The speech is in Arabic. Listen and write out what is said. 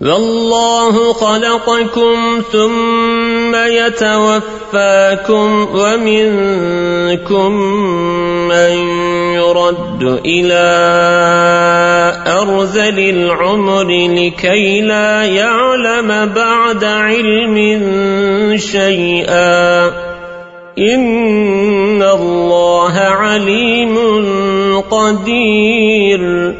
والله خلقكم ثم يتوفاكم ومنكم من يرد إلى أرذل العمر لكي لا يعلم بعد علم شيئا. إن الله عليم قدير.